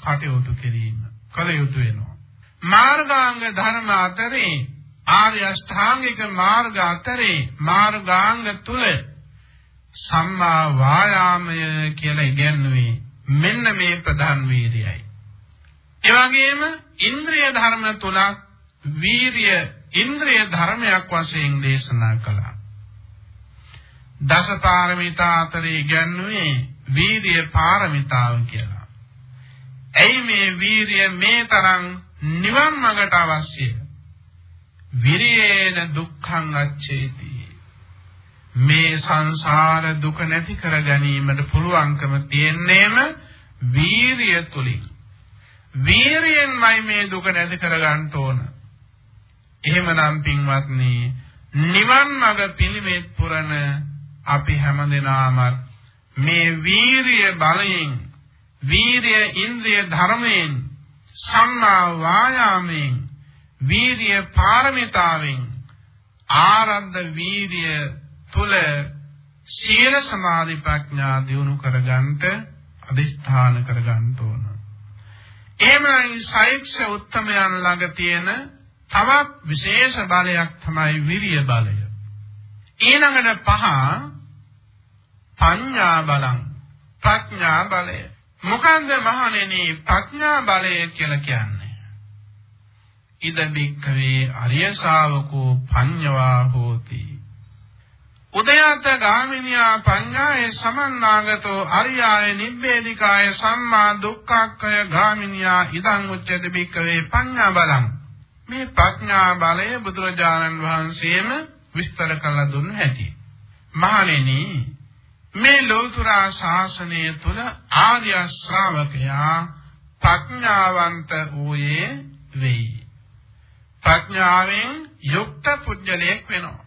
කටයුතු කිරීම කළ යුතු වෙනවා මාර්ගාංග ධර්ම අතරේ ආර්ය අෂ්ටාංගික මාර්ග අතරේ මාර්ගාංග තුල සම්මා වායාමය කියලා ඉගැන්වුවේ මෙන්න මේ ප්‍රධාන වීර්යයයි. ඒ වගේම ඉන්ද්‍රිය ධර්ම තුනක් වීරිය ඉන්ද්‍රිය ධර්මයක් වශයෙන් දේශනා කළා. දස පාරමිතා අතරේ ඉගැන්වුවේ වීරිය පාරමිතාව කියලා. ඇයි මේ වීරිය මේ තරම් නිවන් මාර්ගට අවශ්‍ය? විරියේන දුක්ඛං අච්චේති. මේ සංසාර දුක නැති කර ගැනීමට පුළුවන්කම තියෙන්නේම වීරිය තුලින්. වීරියෙන්මයි මේ දුක නැති කර ගන්න ඕන. එහෙමනම් පින්වත්නි නිවන් මඟ පිළිවෙත් පුරන අපි හැමදෙනාම මේ වීරිය බලයෙන් වීරිය ඉන්ද්‍රිය ධර්මයෙන් සම්මා වායාමයෙන් වීරිය පාරමිතාවෙන් ආරද්ධ වීරිය තුල සීල සමාධි ප්‍රඥා දියුණු කරගන්නට අදිෂ්ඨාන කරගන්න ඕන. එහෙමයි සෛක්ෂ උත්තමයන් ළඟ තියෙන තවත් විශේෂ බලයක් තමයි විරිය බලය. ඊළඟට පහ පඤ්ඤා බලං ප්‍රඥා බලය. මොකන්ද මහණෙනි ප්‍රඥා බලය කියලා කියන්නේ? ඉද බික්කවේ අරිය ශාවකෝ පඤ්ඤවා හෝති. උදයත ගාමිනියා පඤ්ඤායේ සමන්නාගතෝ අරියාය නිබ්බේධිකාය සම්මා දුක්ඛක්ඛය ගාමිනියා ඉදං උච්චති බික්කවේ පඤ්ඤා බලං. මේ ප්‍රඥා බලය බුදුරජාණන් වහන්සේම විස්තර කළ දුන්න හැටි. මහණෙනි මේ ලෞතර ශාසනය තුල ආර්ය ශ්‍රාවකයා ප්‍රඥාවන්ත වූයේ වෙයි. ප්‍රඥාවෙන් යුක්ත පුජ්‍යලයක් වෙනවා.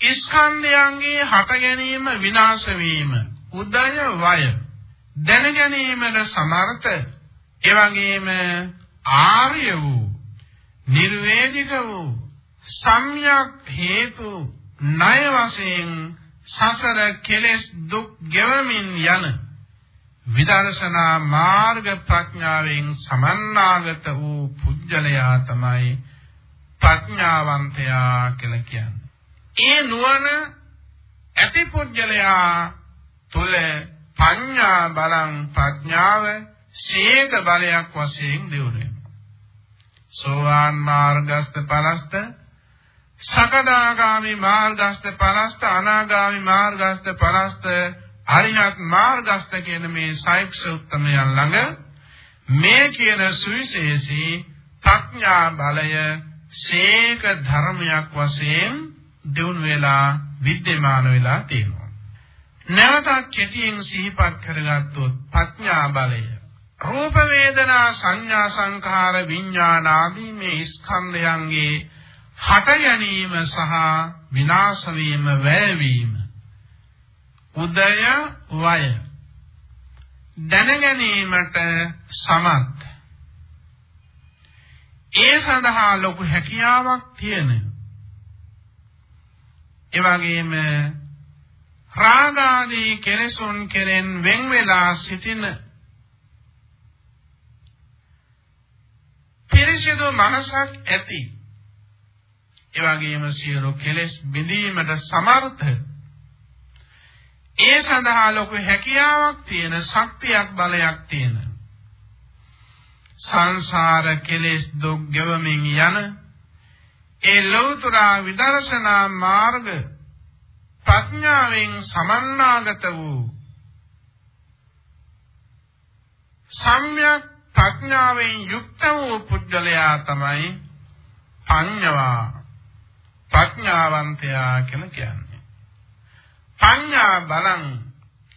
ස්කන්ධයන්ගේ හට ගැනීම විනාශ වීම උදය වය දැන ගැනීමට සමර්ථ එවැගේම ආර්ය වූ නිර්වේදික වූ සම්‍යක් හේතු ණය වශයෙන් සසර කෙලෙස් දුක් ගෙවමින් යන විදර්ශනා මාර්ග ප්‍රඥාවෙන් සමන්නාගත වූ පුජ්‍යලයා තමයි ප්‍රඥාවන්තයා කියලා කියන්නේ. ඒ නුවණ ඇති පුජ්‍යලයා තුල පඤ්ඤා බලං ප්‍රඥාව ශේක බලයක් වශයෙන් දියුණු වෙනවා. සෝවාන් මාර්ගස්ත පලස්ත සකදාගාමි මාර්ගස්ත පලස්ත අනාගාමි මාර්ගස්ත පලස්ත අරිහත් මාර්ගස්ත කියන මේ සයික්ෂ උත්තමයන් ළඟ මේ කියන සුවිශේෂී ප්‍රඥා බලය ශේක ධර්මයක් වශයෙන් දිනු වෙලා විද්‍යමාන වෙලා තියෙනවා. නැවතත් කෙටියෙන් සිහිපත් කරගත්තොත් ප්‍රඥා බලය රූප වේදනා සංඥා සංඛාර විඥාන ආදී මේ ස්කන්ධයන්ගේ හට ගැනීම සහ විනාශ වීම වැයවීම උදය වය. දැන ගැනීමට සමත්. ඒ සඳහා ලොකු හැකියාවක් තියෙන ඒ වගේම රාගාදී කෙලෙසුන් කෙරෙන් වෙන් වෙලා සිටින පිරිසිදු මනසක් ඇති. ඒ වගේම සියලු කෙලෙස් බිඳීමට සමර්ථ. ඒ සඳහා ලොකු හැකියාවක් තියෙන ශක්තියක් බලයක් තියෙන. සංසාර කෙලෙස් දුක් ගෙවමින් යන ඒ ලෞතර විදර්ශනා මාර්ග ප්‍රඥාවෙන් සමන්නාගත වූ සම්‍යක් ප්‍රඥාවෙන් යුක්ත වූ පුද්ගලයා තමයි පඤ්ඤවා. ප්‍රඥාවන්තයා කියලා කියන්නේ. පඤ්ඤා බලං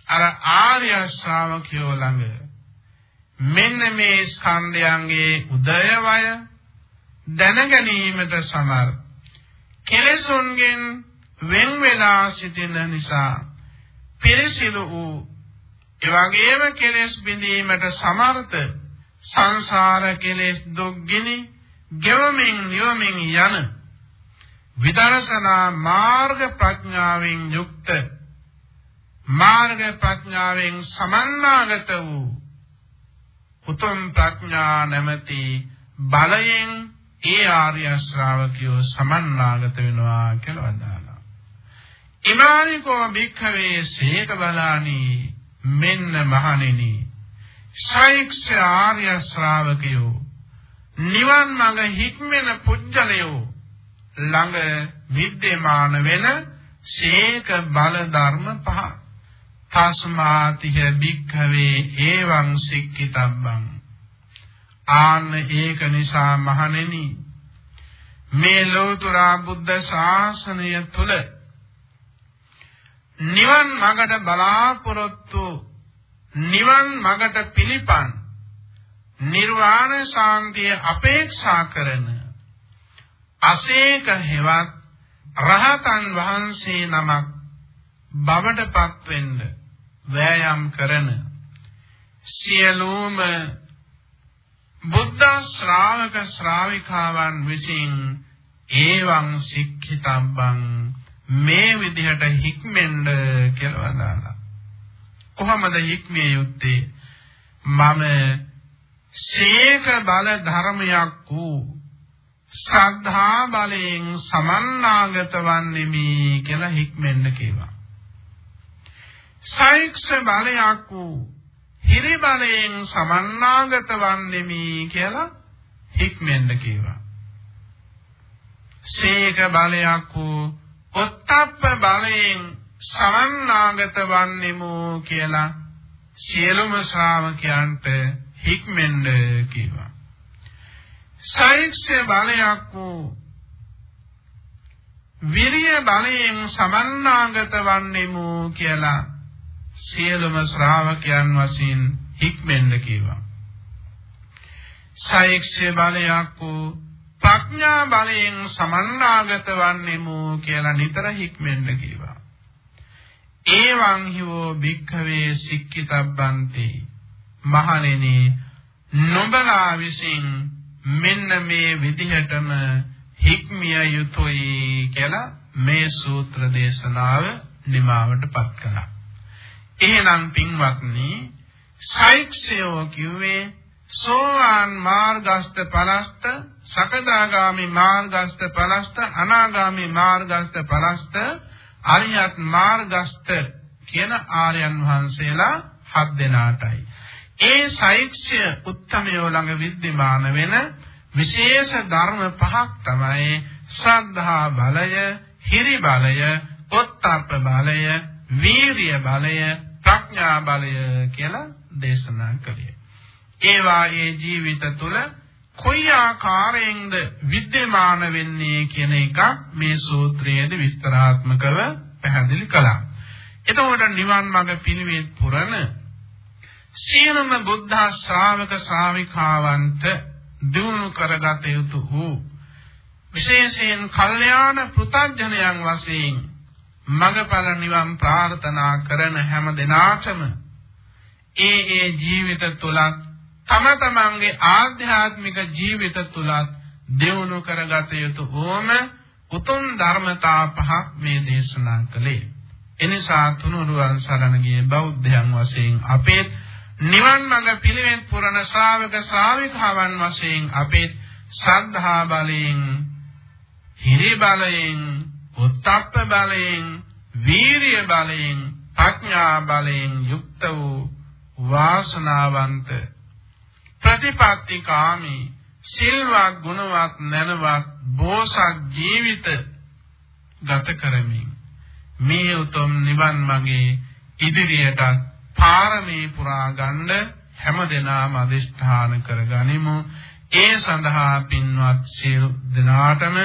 අර ආර්ය ශ්‍රාවකයෝ ළඟ මෙන්න මේ ස්කන්ධයන්ගේ උදයවය දැන ගැනීමට සමර්ථ කෙලෙසුන්ගෙන් වෙන් වෙලා සිටින නිසා පිරිසිදු වූ එවැගේම කෙලෙස් බිඳීමට සමර්ථ සංසාර කෙලෙස් දුක්ගිනි ගෙවමින් නිවමින් යන විදර්ශනා මාර්ග ප්‍රඥාවෙන් යුක්ත මාර්ග ප්‍රඥාවෙන් සමන්නාගත වූ උතුම් ප්‍රඥා නැමැති බලයෙන් ඒ ආර්ය ශ්‍රාවකයෝ සමන්නාගත වෙනවා කියලා වදාළා. ඉමානිකෝ භික්ඛවේ සේක බලානි මෙන්න මහණෙනි සෛක්ෂ ආර්ය ශ්‍රාවකයෝ නිවන් මඟ හික්මෙන පුජ්‍යලයෝ ළඟ විද්‍යමාන වෙන සේක බල ධර්ම පහ. තස්මාතිහ භික්ඛවේ එවං සික්කිතබ්බං ආන්න ඒක නිසා මහණෙනි මේ ලෝතර බුද්ධ ශාසනය තුල නිවන් මඟට බලාපොරොත්තු නිවන් මඟට පිළිපන් නිර්වාණ ශාන්තිය අපේක්ෂා කරන අසේක හෙවත් රහතන් වහන්සේ නමක් බවටපත් වෙන්න වෑයම් කරන සියලුම බුද්ධ ශ්‍රාවක ශ්‍රාවිකාවන් විසින් ඒවං සික්ඛිතබ්බං මේ විදිහට හික්මෙන්න කියලා වදාලා කොහොමද හික්මිය යුත්තේ? මම සීක බල ධර්මයක් වූ ශ්‍රද්ධා බලයෙන් සමන්නාගත වන්නෙමි කියලා හික්මෙන්න කියවා. සෛක්ෂ බලයක් වූ හිරි බලයෙන් සමන්නාගත වන්නෙමි කියලා හික්මෙන්න කියවා. සීක බලයක් වූ ඔත්තප්ප බලයෙන් සමන්නාගත වන්නෙමු කියලා සියලුම ශ්‍රාවකයන්ට හික්මෙන්න කිව්වා. සෛක්ෂ්‍ය බලයක් වූ විරිය බලයෙන් සමන්නාගත වන්නෙමු කියලා සියලුම ශ්‍රාවකයන් වශයෙන් හික්මෙන්න කිව්වා. සෛක්ෂ්‍ය බලයක් වූ ප්‍රඥා බලයෙන් සමන්නාගත වන්නෙමු කියලා නිතර හික්මෙන්න කිව්වා. ඒවං හිවෝ භික්ඛවේ සික්කිතබ්බන්ති මහණෙනි නොබලා විසින් මෙන්න මේ විදිහටම හික්මිය යුතුයි කියලා මේ සූත්‍ර දේශනාව නිමාවටපත් කළා. එහෙනම් පින්වත්නි සෛක්ෂයෝ කිව්වේ සෝවාන් මාර්ගස්ත පලස්ත සකදාගාමි මාර්ගස්ත පලස්ත අනාගාමි මාර්ගස්ත පලස්ත අරියත් මාර්ගස්ත කියන ආර්යයන් වහන්සේලා හත් දෙනාටයි. ඒ සෛක්ෂ්‍ය උත්තමයෝ ළඟ विद्यमान වෙන විශේෂ ධර්ම පහක් තමයි ශ්‍රද්ධා බලය, හිරි බලය, ඔත්තප්ප බලය, වීරිය බලය, ප්‍රඥා බලය කියලා දේශනා කළේ. ඒවා ඒ ජීවිත තුළ කොයි ආකාරයෙන්ද विद्यमान වෙන්නේ කියන එක මේ සූත්‍රයේදී විස්තරාත්මකව පැහැදිලි කළා. එතකොට නිවන් මඟ පිළිවෙත් පුරන සියලුම බුද්ධ ශ්‍රාවක ශ්‍රාවිකාවන්ට දිනු කරගත යුතු වූ විශේෂයෙන් කල්යාණ පෘථග්ජනයන් වශයෙන් මඟඵල නිවන් ප්‍රාර්ථනා කරන හැම දිනාටම ඒ ඒ ජීවිත තුලත් තම තමන්ගේ ආධ්‍යාත්මික ජීවිත තුලත් දිනු කරගත යුතු ඕම උතුම් ධර්මතා පහක් මේ දේශනා කළේ. එනිසා තුනුරුවන් සරණ ගිය බෞද්ධයන් වශයෙන් අපේ නිවන් මඟ පිළිවෙත් පුරන ශ්‍රාවක ශ්‍රාවිකාවන් වශයෙන් අපේ ශ්‍රද්ධා බලයෙන් හිරි බලයෙන් උත්තප්ප බලයෙන් වීරිය බලයෙන් ප්‍රඥා බලයෙන් යුක්ත වූ වාසනාවන්ත ප්‍රතිපත්තිකාමී සිල්වත් ගුණවත් නැනවත් බෝසත් ජීවිත ගත කරමින්. මේ උතුම් නිවන් මගේ ඉදිරියටත් පාරමී පුරා ගන්න හැමදෙනාම අදිෂ්ඨාන කරගනිමු. ඒ සඳහා පින්වත් සියලු දෙනාටම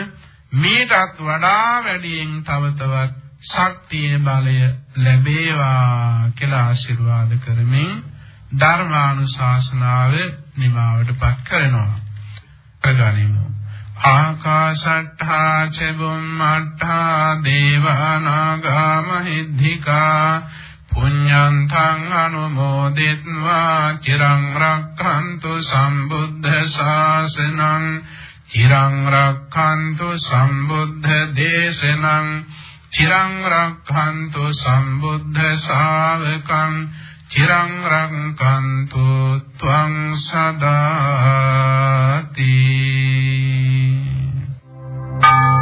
මේටත් වඩා වැඩියෙන් තව තවත් ශක්තිය බලය ලැබේවා කියලා ආශිර්වාද කරමින් ධර්මානුශාසනාව නිමාවටපත් කරනවා. කරගනිමු. ආකාශට්ඨා ච බුම්මට්ඨා දේවානාගා මහිද්దికා පුඤ්ඤන්තං අනුමෝදිත්වා චිරං රක්ඛන්තු සම්බුද්ධ ශාසනං චිරං රක්ඛන්තු සම්බුද්ධ දේශනං චිරං රක්ඛන්තු සම්බුද්ධ ශාවකං චිරං රක්ඛන්තු ත්වං සදාති සාදු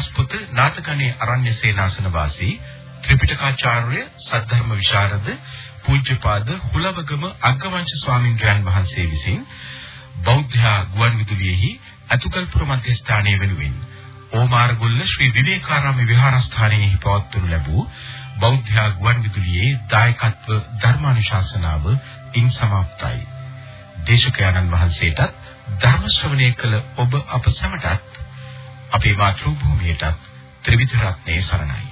කුරුණෑගල මාස්පොත නාතකණේ අරණ්‍ය සේනාසන වාසී ත්‍රිපිටකාචාර්ය සද්ධර්ම විශාරද පූජ්‍යපාද හුලවගම අග්ගවංශ ස්වාමින්ද්‍රයන් වහන්සේ විසින් බෞද්ධ ගුවන්විදුලියෙහි අතුකල්පුර මධ්‍යස්ථානයේ වෙනුවෙන් ඕමාරගොල්ල ශ්‍රී විවේකාරාම විහාරස්ථානයේහි පවත්වනු ලැබූ බෞද්ධ ගුවන්විදුලියේ දායකත්ව ධර්මානුශාසනාව ඉන් සමාප්තයි. දේශකයන්න් වහන්සේටත් ධර්ම ශ්‍රවණය කළ ඔබ අප සැමටත් අපේ මාතෘ භූමියටත් ත්‍රිවිධ රත්නයේ සරණයි.